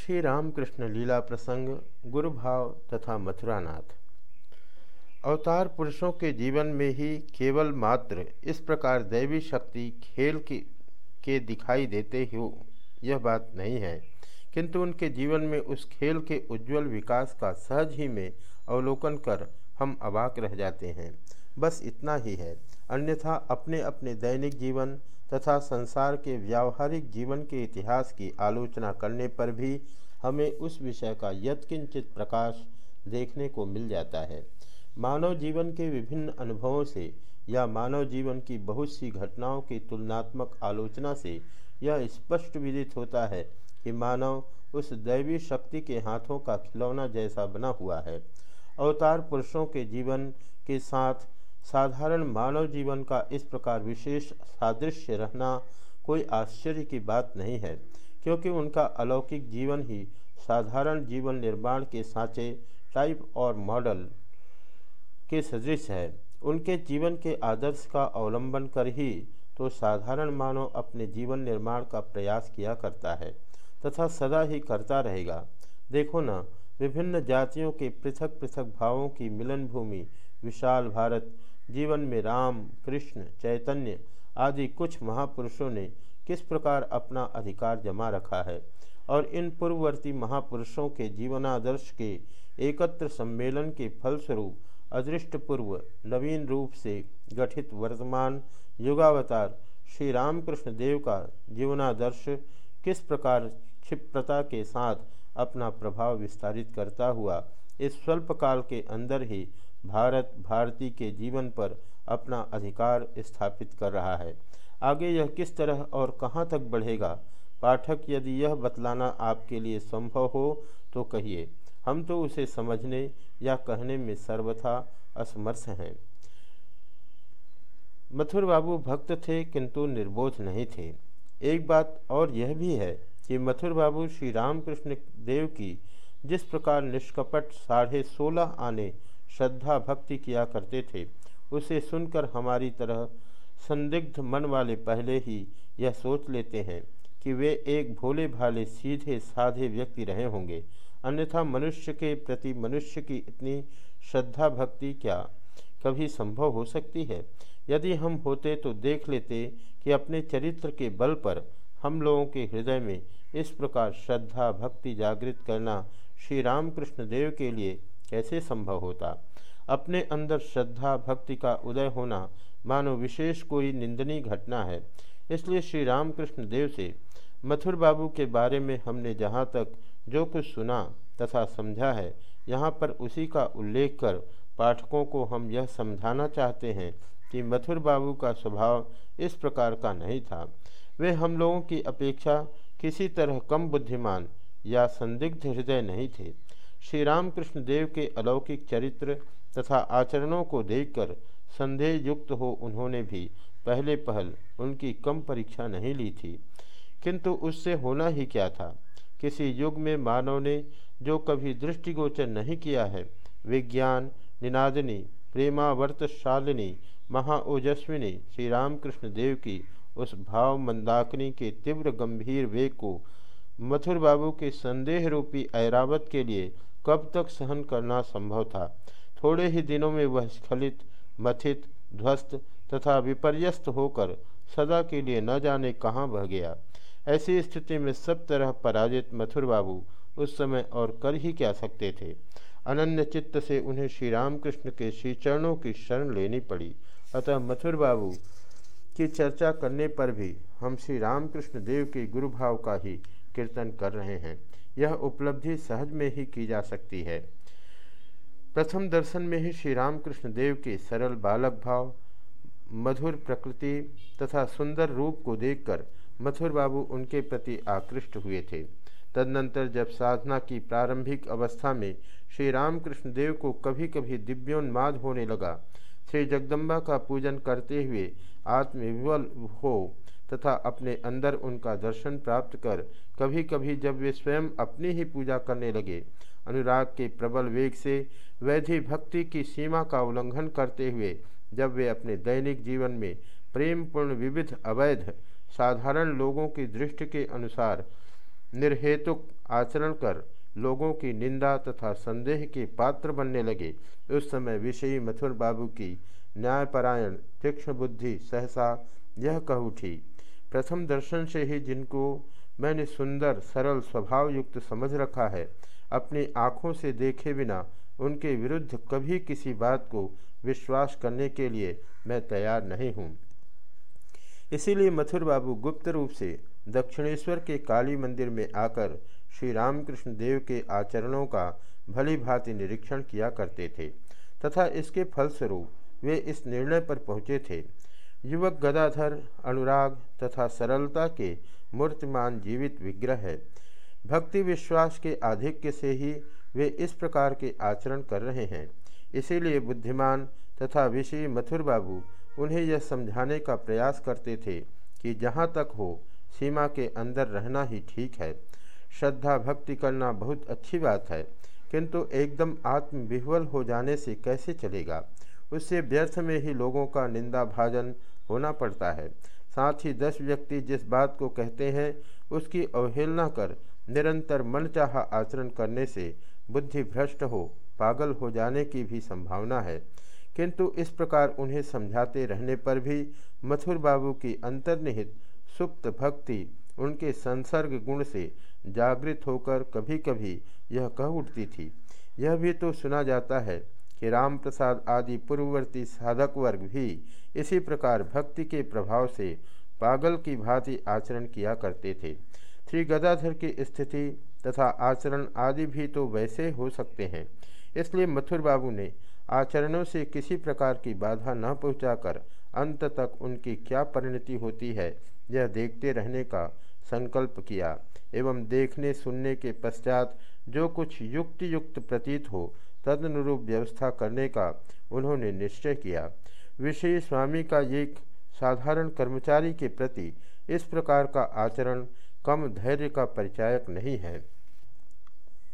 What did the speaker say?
श्री रामकृष्ण लीला प्रसंग गुरु भाव तथा मथुरानाथ। अवतार पुरुषों के जीवन में ही केवल मात्र इस प्रकार दैवी शक्ति खेल की, के दिखाई देते हो, यह बात नहीं है। किंतु उनके जीवन में उस खेल के उज्जवल विकास का सहज ही में अवलोकन कर हम अबाक रह जाते हैं। बस इतना ही है। अन्यथा अपने अपने दैनिक जीवन तथा संसार के व्यावहारिक जीवन के इतिहास की आलोचना करने पर भी हमें उस विषय का यत्किंचित प्रकाश देखने को मिल जाता है। मानव जीवन के विभिन्न अनुभवों से या मानव जीवन की बहुत सी घटनाओं की तुलनात्मक आलोचना से यह स्पष्ट विदित होता है कि मानव उस दैवी शक्ति के हाथों का खिलौना जैसा बना हुआ है। अवतार पुरुषों के जीवन के साथ साधारण मानव जीवन का इस प्रकार विशेष सादृश्य रहना कोई आश्चर्य की बात नहीं है, क्योंकि उनका अलौकिक जीवन ही साधारण जीवन निर्माण के सांचे टाइप और मॉडल के सदृश है। उनके जीवन के आदर्श का अवलंबन कर ही तो साधारण मानव अपने जीवन निर्माण का प्रयास किया करता है, तथा सदा ही करता रहेगा। देखो ना, विभिन्न जातियों के पृथक पृथक भावों की मिलन भूमि विशाल भारत, जीवन में राम, कृष्ण, चैतन्य आदि कुछ महापुरुषों ने किस प्रकार अपना अधिकार जमा रखा है और इन पूर्ववर्ती महापुरुषों के जीवनादर्श के एकत्र सम्मेलन के फलस्वरूप अदृष्ट पूर्व नवीन रूप से गठित वर्तमान युगावतार श्री रामकृष्ण देव का जीवनादर्श किस प्रकार क्षिप्रता के साथ अपना प्रभाव विस्तारित करता हुआ इस स्वल्प काल के अंदर ही भारत भारती के जीवन पर अपना अधिकार स्थापित कर रहा है। आगे यह किस तरह और कहाँ तक बढ़ेगा? पाठक, यदि यह बतलाना आपके लिए संभव हो तो कहिए। हम तो उसे समझने या कहने में सर्वथा असमर्थ हैं। मथुर बाबू भक्त थे, किंतु निर्बोध नहीं थे। एक बात और यह भी है कि मथुर बाबू श्री रामकृष्ण देव की जिस प्रकार निष्कपट साढ़े सोलह आने श्रद्धा भक्ति किया करते थे। उसे सुनकर हमारी तरह संदिग्ध मन वाले पहले ही यह सोच लेते हैं कि वे एक भोले भाले सीधे साधे व्यक्ति रहे होंगे। अन्यथा मनुष्य के प्रति मनुष्य की इतनी श्रद्धा भक्ति क्या कभी संभव हो सकती है? यदि हम होते तो देख लेते कि अपने चरित्र के बल पर हम लोगों के हृदय में इस प्रकार श्रद्धा भक्ति जागृत करना श्री रामकृष्ण देव के लिए कैसे संभव होता? अपने अंदर श्रद्धा, भक्ति का उदय होना मानो विशेष कोई निंदनीय घटना है। इसलिए श्री रामकृष्ण देव से मथुर बाबू के बारे में हमने जहाँ तक जो कुछ सुना तथा समझा है, यहाँ पर उसी का उल्लेख कर पाठकों को हम यह समझाना चाहते हैं कि मथुर बाबू का स्वभाव इस प्रकार का नहीं था। वे हम लोगों की अपेक्षा किसी तरह कम बुद्धिमान या संदिग्ध हृदय नहीं थे। श्री रामकृष्ण देव के अलौकिक चरित्र तथा आचरणों को देखकर संदेह युक्त हो उन्होंने भी पहले पहल उनकी कम परीक्षा नहीं ली थी। किंतु उससे होना ही क्या था? किसी युग में मानव ने जो कभी दृष्टिगोचर नहीं किया है, विज्ञान, निनादिनी, प्रेमावर्तशालिनी, महाओजस्विनी श्री रामकृष्ण देव की उस भाव मंदाकिनी के तीव्र गंभीर वेग को मथुर बाबू के संदेह रूपी ऐरावत के लिए कब तक सहन करना संभव था? थोड़े ही दिनों में वह स्खलित, मथित, ध्वस्त तथा विपर्यस्त होकर सदा के लिए न जाने कहाँ बह गया। ऐसी स्थिति में सब तरह पराजित मथुर बाबू उस समय और कर ही क्या सकते थे? अनन्य चित्त से उन्हें श्री रामकृष्ण के श्री चरणों की शरण लेनी पड़ी। अतः मथुर बाबू की चर्चा करने पर भी हम श्री रामकृष्ण देव के गुरुभाव का ही कीर्तन कर रहे हैं। यह उपलब्धि सहज में ही की जा सकती है। प्रथम दर्शन में ही श्री रामकृष्ण देव के सरल बालक भाव, मधुर प्रकृति तथा सुंदर रूप को देखकर मथुर बाबू उनके प्रति आकृष्ट हुए थे। तदनंतर जब साधना की प्रारंभिक अवस्था में श्री रामकृष्ण देव को कभी कभी दिव्योन्माद होने लगा, श्री जगदम्बा का पूजन करते हुए आत्मविवल हो तथा अपने अंदर उनका दर्शन प्राप्त कर कभी कभी जब वे स्वयं अपनी ही पूजा करने लगे, अनुराग के प्रबल वेग से वैधि भक्ति की सीमा का उल्लंघन करते हुए जब वे अपने दैनिक जीवन में प्रेमपूर्ण विविध अवैध, साधारण लोगों की दृष्टि के अनुसार निर्हेतुक आचरण कर लोगों की निंदा तथा संदेह के पात्र बनने लगे, उस समय विषयी मथुर बाबू की न्यायपरायण तीक्ष्ण बुद्धि सहसा यह कह उठी प्रथम दर्शन से ही जिनको मैंने सुंदर, सरल स्वभाव युक्त समझ रखा है, अपनी आँखों से देखे बिना उनके विरुद्ध कभी किसी बात को विश्वास करने के लिए मैं तैयार नहीं हूँ। इसीलिए मथुर बाबू गुप्त रूप से दक्षिणेश्वर के काली मंदिर में आकर श्री रामकृष्ण देव के आचरणों का भली भांति निरीक्षण किया करते थे तथा इसके फलस्वरूप वे इस निर्णय पर पहुँचे थे। युवक गदाधर, अनुराग तथा सरलता के मूर्तिमान जीवित विग्रह है। भक्ति विश्वास के आधिक्य से ही वे इस प्रकार के आचरण कर रहे हैं। इसीलिए बुद्धिमान तथा विषय मथुर बाबू उन्हें यह समझाने का प्रयास करते थे कि जहाँ तक हो, सीमा के अंदर रहना ही ठीक है। श्रद्धा भक्ति करना बहुत अच्छी बात है, किंतु एकदम आत्मविह्वल हो जाने से कैसे चलेगा? उससे व्यर्थ में ही लोगों का निंदा भाजन होना पड़ता है। साथ ही दस व्यक्ति जिस बात को कहते हैं, उसकी अवहेलना कर निरंतर मन चाह आचरण करने से बुद्धि भ्रष्ट हो, पागल हो जाने की भी संभावना है। किंतु इस प्रकार उन्हें समझाते रहने पर भी मथुर बाबू की अंतर्निहित सुप्त भक्ति उनके संसर्ग गुण से जागृत होकर कभी कभी यह कह उठती थी। यह भी तो सुना जाता है कि राम प्रसाद आदि पूर्ववर्ती साधक वर्ग भी इसी प्रकार भक्ति के प्रभाव से पागल की भांति आचरण किया करते थे। श्री गदाधर की स्थिति तथा आचरण आदि भी तो वैसे हो सकते हैं। इसलिए मथुर बाबू ने आचरणों से किसी प्रकार की बाधा न पहुंचाकर अंत तक उनकी क्या परिणति होती है, यह देखते रहने का संकल्प किया एवं देखने सुनने के पश्चात जो कुछ युक्ति युक्त प्रतीत हो, तदनुरूप व्यवस्था करने का उन्होंने निश्चय किया। विषय स्वामी का एक साधारण कर्मचारी के प्रति इस प्रकार का आचरण कम धैर्य का परिचायक नहीं है।